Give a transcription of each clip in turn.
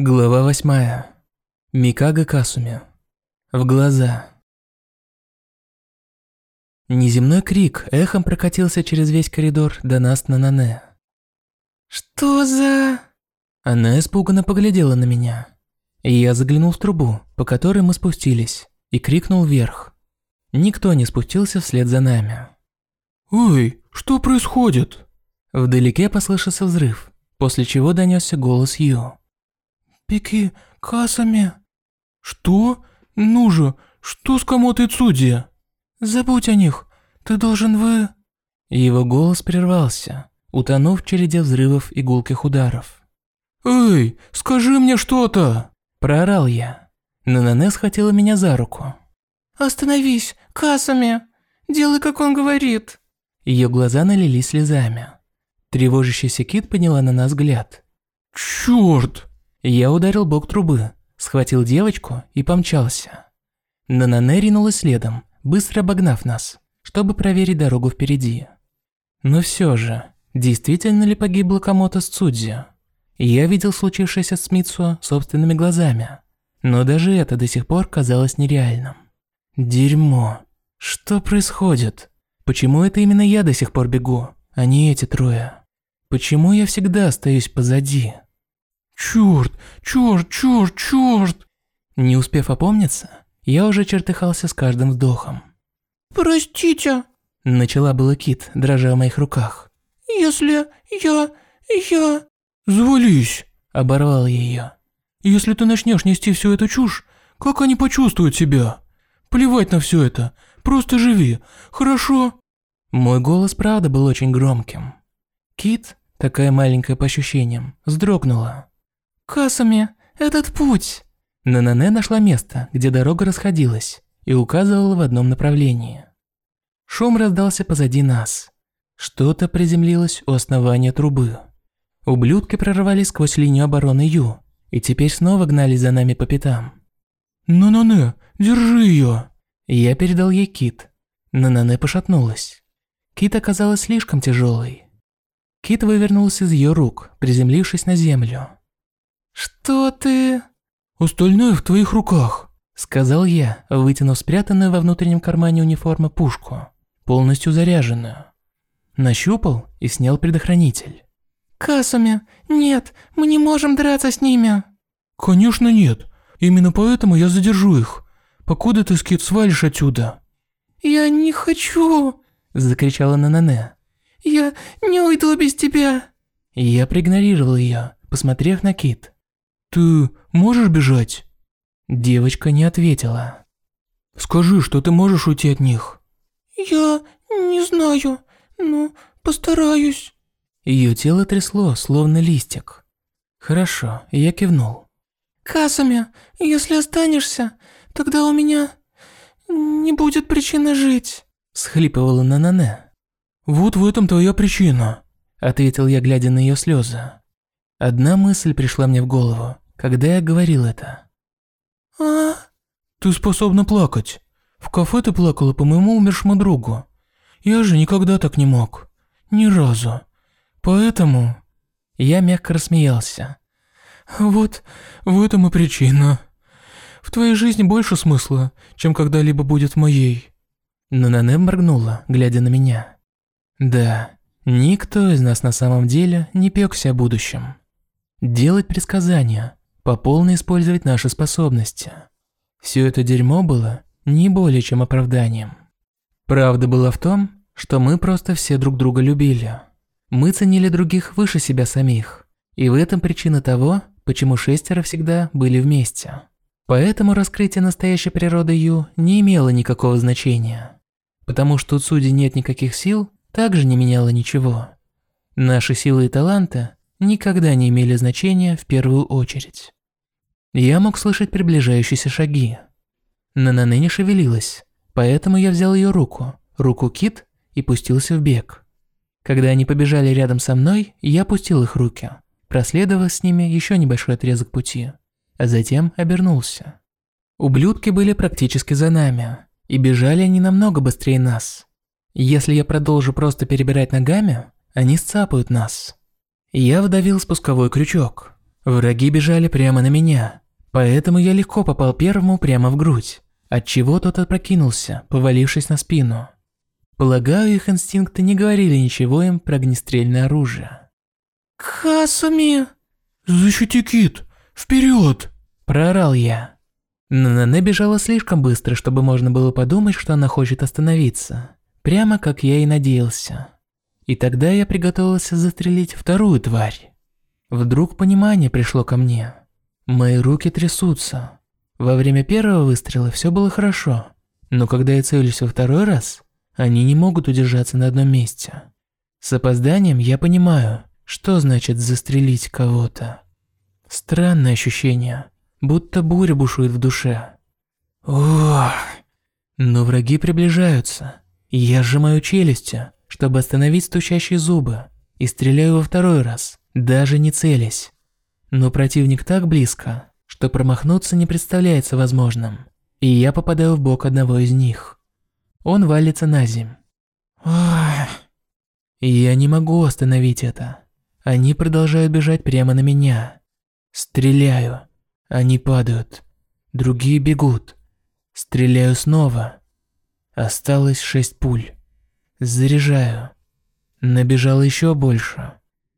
Глава восьмая. Микага Касуми. В глаза. Неземной крик эхом прокатился через весь коридор до нас на Нане. «Что за...» Она испуганно поглядела на меня. И я заглянул в трубу, по которой мы спустились, и крикнул вверх. Никто не спустился вслед за нами. «Ой, что происходит?» Вдалеке послышался взрыв, после чего донесся голос Ю. «Пики Касами». «Что? Ну же, что с Камото и Цуди?» «Забудь о них, ты должен вы...» Его голос прервался, утонув в череде взрывов и гулких ударов. «Эй, скажи мне что-то!» Проорал я. Нанане схватила меня за руку. «Остановись, Касами! Делай, как он говорит!» Ее глаза налились слезами. Тревожащийся кит подняла на нас взгляд. «Чёрт!» Я ударил бок трубы, схватил девочку и помчался. Нанане ринулась следом, быстро обогнав нас, чтобы проверить дорогу впереди. Но все же, действительно ли погибла Камото с Цудзи? Я видел случившееся с Митсуо собственными глазами, но даже это до сих пор казалось нереальным. Дерьмо. Что происходит? Почему это именно я до сих пор бегу, а не эти трое? Почему я всегда остаюсь позади? Чёрт, чёрт, чёрт, чёрт! Не успев опомниться, я уже чертыхался с каждым вдохом. «Простите», – начала была Кит, дрожа в моих руках. «Если я... я...» «Завались», – оборвал ее. «Если ты начнешь нести всю эту чушь, как они почувствуют себя? Плевать на все это, просто живи, хорошо?» Мой голос правда был очень громким. Кит, такая маленькая по ощущениям, вздрогнула. «Касами, этот путь!» Нанане нашла место, где дорога расходилась, и указывала в одном направлении. Шум раздался позади нас. Что-то приземлилось у основания трубы. Ублюдки прорвались сквозь линию обороны Ю, и теперь снова гнались за нами по пятам. «Нанане, держи ее!» Я передал ей кит. Нанане пошатнулась. Кит оказалась слишком тяжелой. Кит вывернулся из ее рук, приземлившись на землю. «Что ты...» «Остальное в твоих руках», — сказал я, вытянув спрятанную во внутреннем кармане униформы пушку, полностью заряженную. Нащупал и снял предохранитель. «Касами, нет, мы не можем драться с ними». «Конечно нет. Именно поэтому я задержу их. Покуда ты, Скит, свалишь отсюда?» «Я не хочу!» – закричала Нанане. Я не уйду без тебя. Я проигнорировал ее, посмотрев на Кит. Ты можешь бежать? Девочка не ответила. Скажи, что ты можешь уйти от них. Я не знаю, но постараюсь. Ее тело трясло, словно листик. Хорошо, я кивнул. Касами, если останешься, тогда у меня не будет причины жить. Схлипывала Нанане. «Вот в этом твоя причина», – ответил я, глядя на ее слезы. Одна мысль пришла мне в голову, когда я говорил это. «А?» «Ты способна плакать. В кафе ты плакала по моему умершему другу. Я же никогда так не мог. Ни разу. Поэтому...» Я мягко рассмеялся. «Вот, в этом и причина. В твоей жизни больше смысла, чем когда-либо будет в моей». Но Нане моргнула, глядя на меня. Да, никто из нас на самом деле не пёкся о будущем. Делать предсказания, по полной использовать наши способности. Все это дерьмо было не более чем оправданием. Правда была в том, что мы просто все друг друга любили. Мы ценили других выше себя самих. И в этом причина того, почему шестеро всегда были вместе. Поэтому раскрытие настоящей природы Ю не имело никакого значения. Потому что у Цуди нет никаких сил, также не меняло ничего. Наши силы и таланты никогда не имели значения в первую очередь. Я мог слышать приближающиеся шаги. Нанане не шевелилась, поэтому я взял ее руку, руку Кит, и пустился в бег. Когда они побежали рядом со мной, я пустил их руки, проследовав с ними еще небольшой отрезок пути, а затем обернулся. Ублюдки были практически за нами, и бежали они намного быстрее нас. Если я продолжу просто перебирать ногами, они сцапают нас. Я вдавил спусковой крючок. Враги бежали прямо на меня, поэтому я легко попал первому прямо в грудь, отчего тот опрокинулся, повалившись на спину. Полагаю, их инстинкты не говорили ничего им про огнестрельное оружие. «Касуми!» «Защити кит! Вперед!» – проорал я. Нанане бежала слишком быстро, чтобы можно было подумать, что она хочет остановиться. Прямо как я и надеялся. И тогда я приготовился застрелить вторую тварь. Вдруг понимание пришло ко мне. Мои руки трясутся. Во время первого выстрела все было хорошо, но когда я целюсь во второй раз, они не могут удержаться на одном месте. С опозданием я понимаю, что значит застрелить кого-то. Странное ощущение, будто буря бушует в душе. Ох. Но враги приближаются, я сжимаю челюсти, чтобы остановить стучащие зубы, и стреляю во второй раз, даже не целясь. Но противник так близко, что промахнуться не представляется возможным, и я попадаю в бок одного из них. Он валится на земь. Ох. Я не могу остановить это. Они продолжают бежать прямо на меня. Стреляю. Они падают. Другие бегут. Стреляю снова. Осталось шесть пуль. Заряжаю. Набежало еще больше.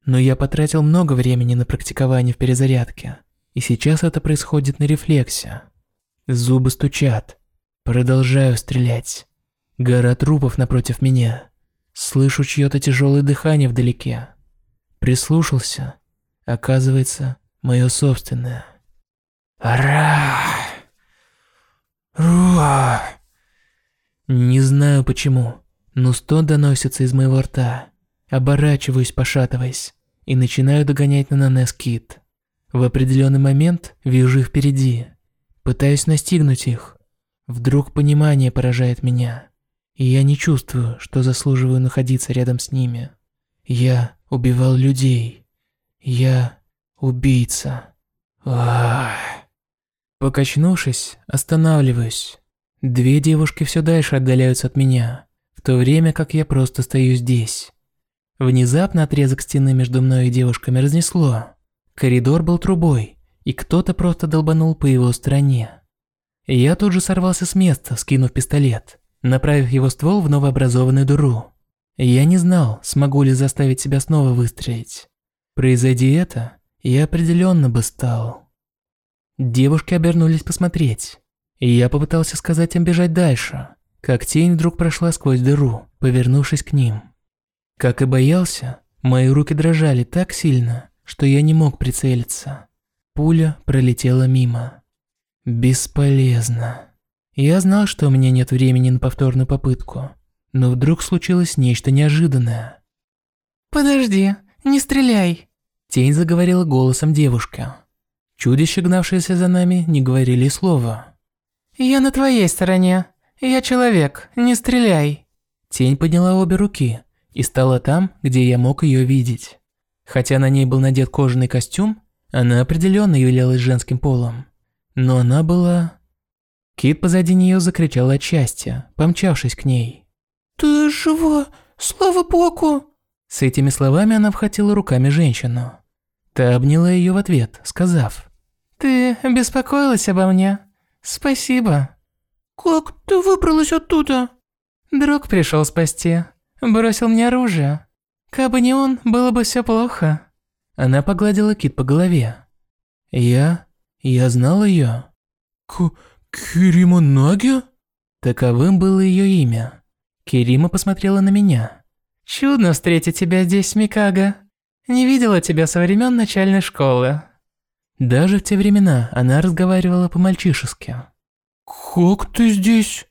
Но я потратил много времени на практикование в перезарядке. И сейчас это происходит на рефлексе. Зубы стучат. Продолжаю стрелять. Гора трупов напротив меня. Слышу чьё-то тяжелое дыхание вдалеке. Прислушался. Оказывается, мое собственное. Ара! Руа! Не знаю почему, но стон доносится из моего рта. Оборачиваюсь, пошатываясь, и начинаю догонять на Нанес Кит. В определенный момент вижу их впереди. Пытаюсь настигнуть их. Вдруг понимание поражает меня и я не чувствую, что заслуживаю находиться рядом с ними. Я убивал людей. Я убийца. Ах. Покачнувшись, останавливаюсь. Две девушки все дальше отдаляются от меня, в то время как я просто стою здесь. Внезапно отрезок стены между мной и девушками разнесло. Коридор был трубой, и кто-то просто долбанул по его стороне. Я тут же сорвался с места, скинув пистолет направив его ствол в новообразованную дыру. Я не знал, смогу ли заставить себя снова выстрелить. Произойди это, я определенно бы стал. Девушки обернулись посмотреть, и я попытался сказать им бежать дальше, как тень вдруг прошла сквозь дыру, повернувшись к ним. Как и боялся, мои руки дрожали так сильно, что я не мог прицелиться. Пуля пролетела мимо. Бесполезно. Я знал, что у меня нет времени на повторную попытку, но вдруг случилось нечто неожиданное. «Подожди, не стреляй!» Тень заговорила голосом девушка. Чудища, гнавшиеся за нами, не говорили слова. «Я на твоей стороне. Я человек, не стреляй!» Тень подняла обе руки и стала там, где я мог ее видеть. Хотя на ней был надет кожаный костюм, она определенно являлась женским полом. Но она была Кит позади нее закричал от счастья, помчавшись к ней. «Ты жива! Слава богу!» С этими словами она вхватила руками женщину. Та обняла ее в ответ, сказав. «Ты беспокоилась обо мне? Спасибо». «Как ты выбралась оттуда?» «Друг пришел спасти. Бросил мне оружие. Кабы не он, было бы все плохо». Она погладила Кит по голове. «Я... я знал ее. «К... «Кирима Наги?» Таковым было ее имя. Кирима посмотрела на меня. «Чудно встретить тебя здесь, Микага. Не видела тебя со времен начальной школы». Даже в те времена она разговаривала по-мальчишески. «Как ты здесь?»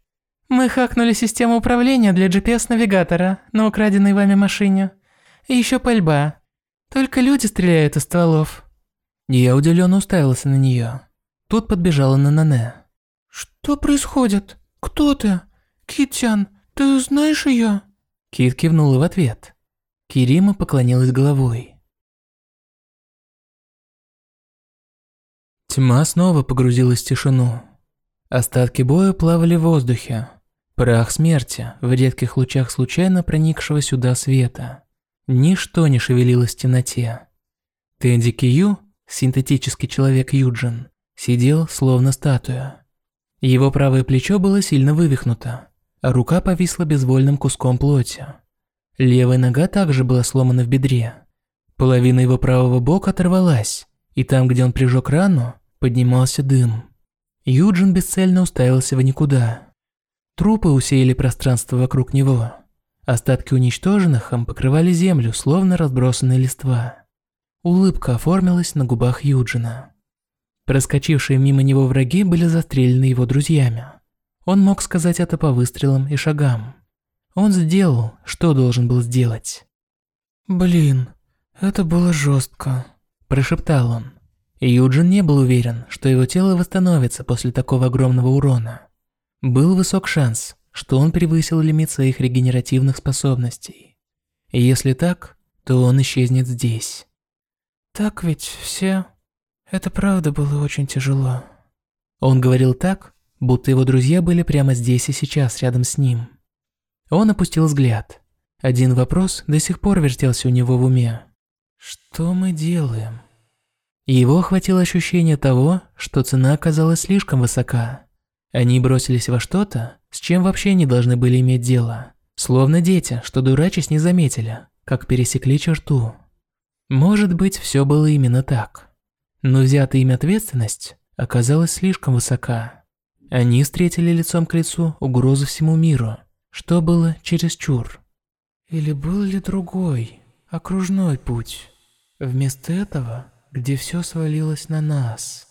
«Мы хакнули систему управления для GPS-навигатора на украденной вами машине. И еще пальба. Только люди стреляют из стволов». Я удивленно уставился на нее. Тут подбежала Нанане. «Что происходит? Кто ты? Китян, ты знаешь ее? Кит кивнула в ответ. Кирима поклонилась головой. Тьма снова погрузилась в тишину. Остатки боя плавали в воздухе. Прах смерти в редких лучах случайно проникшего сюда света. Ничто не шевелилось в темноте. Тенди Кию синтетический человек Юджин, сидел словно статуя. Его правое плечо было сильно вывихнуто, а рука повисла безвольным куском плоти. Левая нога также была сломана в бедре. Половина его правого бока оторвалась, и там, где он прижег рану, поднимался дым. Юджин бесцельно уставился в никуда. Трупы усеяли пространство вокруг него. Остатки уничтоженных им покрывали землю, словно разбросанные листва. Улыбка оформилась на губах Юджина. Проскочившие мимо него враги были застрелены его друзьями. Он мог сказать это по выстрелам и шагам. Он сделал, что должен был сделать. «Блин, это было жестко», – прошептал он. Юджин не был уверен, что его тело восстановится после такого огромного урона. Был высок шанс, что он превысил лимит своих регенеративных способностей. Если так, то он исчезнет здесь. «Так ведь все...» Это правда было очень тяжело. Он говорил так, будто его друзья были прямо здесь и сейчас рядом с ним. Он опустил взгляд. Один вопрос до сих пор вертелся у него в уме. Что мы делаем? Его охватило ощущение того, что цена оказалась слишком высока. Они бросились во что-то, с чем вообще не должны были иметь дело. Словно дети, что дурачись не заметили, как пересекли черту. Может быть, все было именно так. Но взятая им ответственность оказалась слишком высока. Они встретили лицом к лицу угрозу всему миру, что было чересчур. Или был ли другой, окружной путь? Вместо этого, где все свалилось на нас.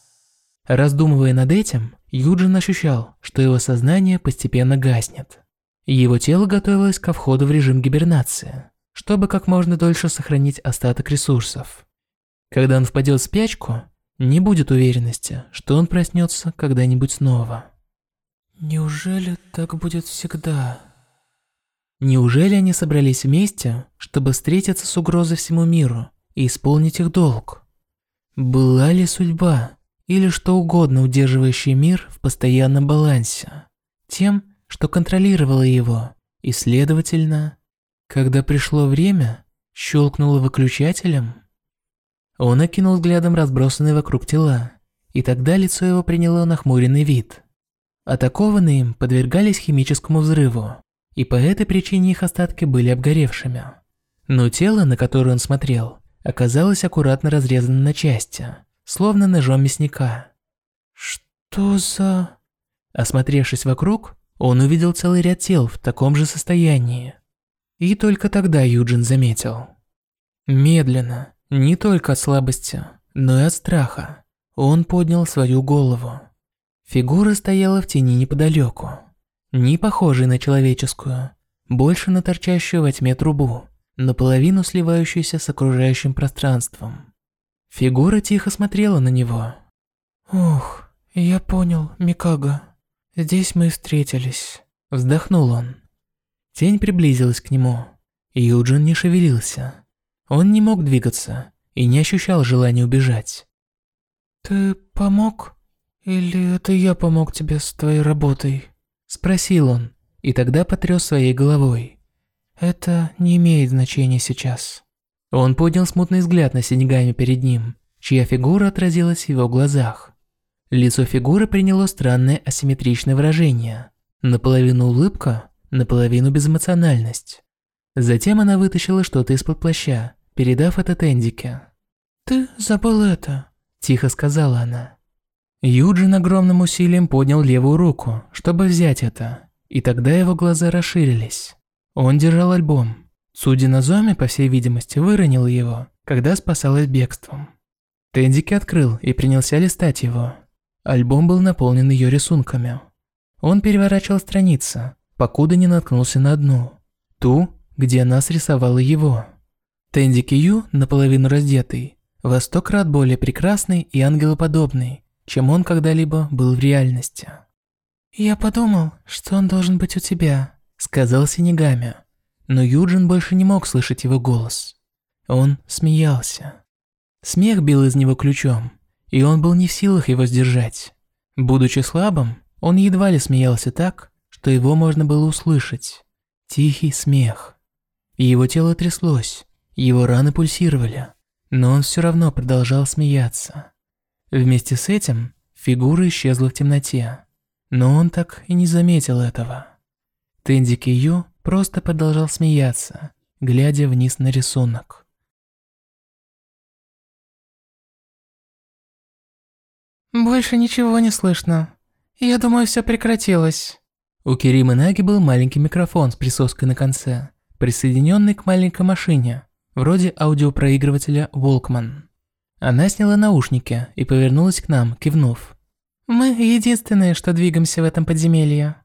Раздумывая над этим, Юджин ощущал, что его сознание постепенно гаснет. Его тело готовилось ко входу в режим гибернации, чтобы как можно дольше сохранить остаток ресурсов. Когда он впадет в спячку, не будет уверенности, что он проснется когда-нибудь снова. Неужели так будет всегда? Неужели они собрались вместе, чтобы встретиться с угрозой всему миру и исполнить их долг? Была ли судьба или что угодно удерживающий мир в постоянном балансе? Тем, что контролировало его, и, следовательно, когда пришло время, щелкнуло выключателем – он окинул взглядом разбросанные вокруг тела, и тогда лицо его приняло нахмуренный вид. Атакованные им подвергались химическому взрыву, и по этой причине их остатки были обгоревшими. Но тело, на которое он смотрел, оказалось аккуратно разрезано на части, словно ножом мясника. «Что за...» Осмотревшись вокруг, он увидел целый ряд тел в таком же состоянии. И только тогда Юджин заметил. Медленно, не только от слабости, но и от страха. Он поднял свою голову. Фигура стояла в тени неподалеку. Не похожей на человеческую, больше на торчащую во тьме трубу, наполовину сливающуюся с окружающим пространством. Фигура тихо смотрела на него. «Ух, я понял, Микага. Здесь мы встретились», – вздохнул он. Тень приблизилась к нему. Юджин не шевелился. Он не мог двигаться и не ощущал желания убежать. «Ты помог? Или это я помог тебе с твоей работой?» Спросил он, и тогда потряс своей головой. «Это не имеет значения сейчас». Он поднял смутный взгляд на Синегами перед ним, чья фигура отразилась в его глазах. Лицо фигуры приняло странное асимметричное выражение. Наполовину улыбка, наполовину безэмоциональность. Затем она вытащила что-то из-под плаща передав это Тендике. «Ты забыл это», – тихо сказала она. Юджин огромным усилием поднял левую руку, чтобы взять это, и тогда его глаза расширились. Он держал альбом. Судя на Зоме, по всей видимости, выронил его, когда спасалась бегством. Тендики открыл и принялся листать его. Альбом был наполнен ее рисунками. Он переворачивал страницы, покуда не наткнулся на одну. Ту, где она срисовала его. Тенди Кью, наполовину раздетый, во сто крат более прекрасный и ангелоподобный, чем он когда-либо был в реальности. «Я подумал, что он должен быть у тебя», — сказал Синегами. Но Юджин больше не мог слышать его голос. Он смеялся. Смех бил из него ключом, и он был не в силах его сдержать. Будучи слабым, он едва ли смеялся так, что его можно было услышать. Тихий смех. Его тело тряслось, его раны пульсировали. но он все равно продолжал смеяться. Вместе с этим фигура исчезла в темноте, но он так и не заметил этого. Тенди Кию просто продолжал смеяться, глядя вниз на рисунок. Больше ничего не слышно. Я думаю, все прекратилось. У Киримы Наги был маленький микрофон с присоской на конце, присоединенный к маленькой машине, вроде аудиопроигрывателя Walkman. Она сняла наушники и повернулась к нам, кивнув. «Мы единственные, что двигаемся в этом подземелье».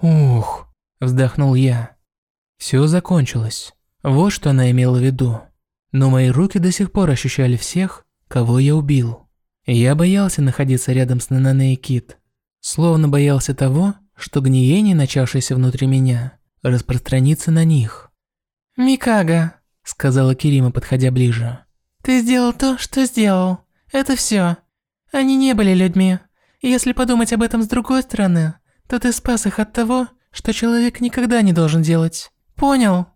«Ух», – вздохнул я. Все закончилось. Вот что она имела в виду. Но мои руки до сих пор ощущали всех, кого я убил. Я боялся находиться рядом с Нанане и Кит. Словно боялся того, что гниение, начавшееся внутри меня, распространится на них. «Микага», – сказала Кирима, подходя ближе. «Ты сделал то, что сделал. Это все. Они не были людьми. Если подумать об этом с другой стороны, то ты спас их от того, что человек никогда не должен делать. Понял?»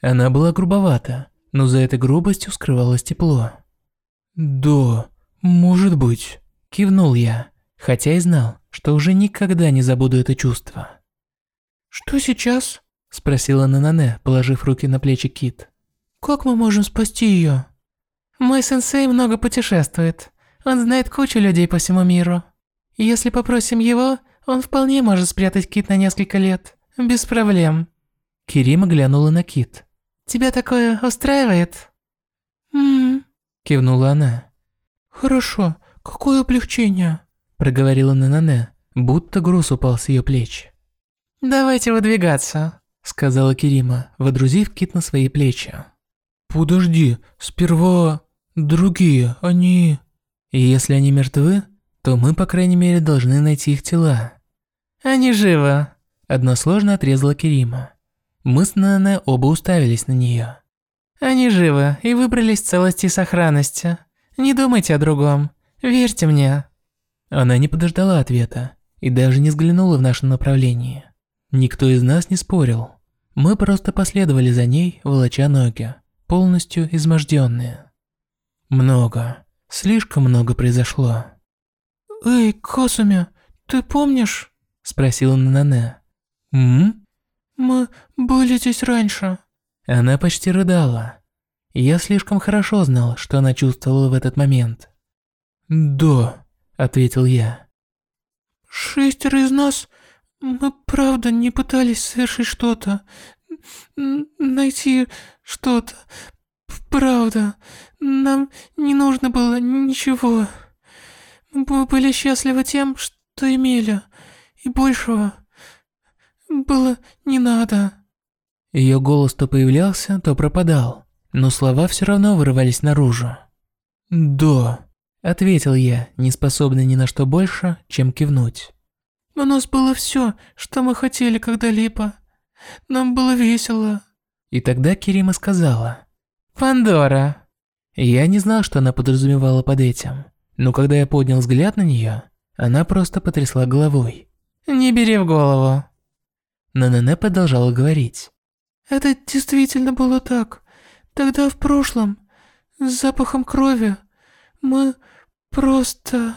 Она была грубовата, но за этой грубостью скрывалось тепло. «Да, может быть», – кивнул я, хотя и знал, что уже никогда не забуду это чувство. «Что сейчас?» – спросила Нанане, положив руки на плечи Кит. «Как мы можем спасти ее?» «Мой сенсей много путешествует. Он знает кучу людей по всему миру. Если попросим его, он вполне может спрятать Кит на несколько лет. Без проблем». Кирима глянула на Кит. Тебя такое устраивает?» «Ммм», кивнула она. «Хорошо, какое облегчение», проговорила Нанане, будто груз упал с ее плеч. «Давайте выдвигаться», сказала Кирима, водрузив кит на свои плечи. «Подожди, сперва другие, они...» Если они мертвы, то мы, по крайней мере, должны найти их тела. «Они живы», односложно отрезала Кирима. Мы с Нане оба уставились на нее. Они живы и выбрались в целости и сохранности. Не думайте о другом. Верьте мне. Она не подождала ответа и даже не взглянула в наше направление. Никто из нас не спорил. Мы просто последовали за ней, волоча ноги, полностью изможденные. Много, слишком много произошло. «Эй, Косуми, ты помнишь?» – спросила Нанане. «М?» «Мы были здесь раньше». Она почти рыдала. Я слишком хорошо знал, что она чувствовала в этот момент. «Да», — ответил я. «Шестеро из нас, мы правда не пытались совершить что-то, найти что-то. Правда, нам не нужно было ничего. Мы были счастливы тем, что имели, и большего было не надо». Ее голос то появлялся, то пропадал, но слова все равно вырывались наружу. «Да», – ответил я, не способный ни на что больше, чем кивнуть. «У нас было все, что мы хотели когда-либо. Нам было весело». И тогда Кирима сказала. «Пандора». Я не знал, что она подразумевала под этим, но когда я поднял взгляд на нее, она просто потрясла головой. «Не бери в голову». Нанане продолжала говорить. «Это действительно было так. Тогда в прошлом, с запахом крови, мы просто...»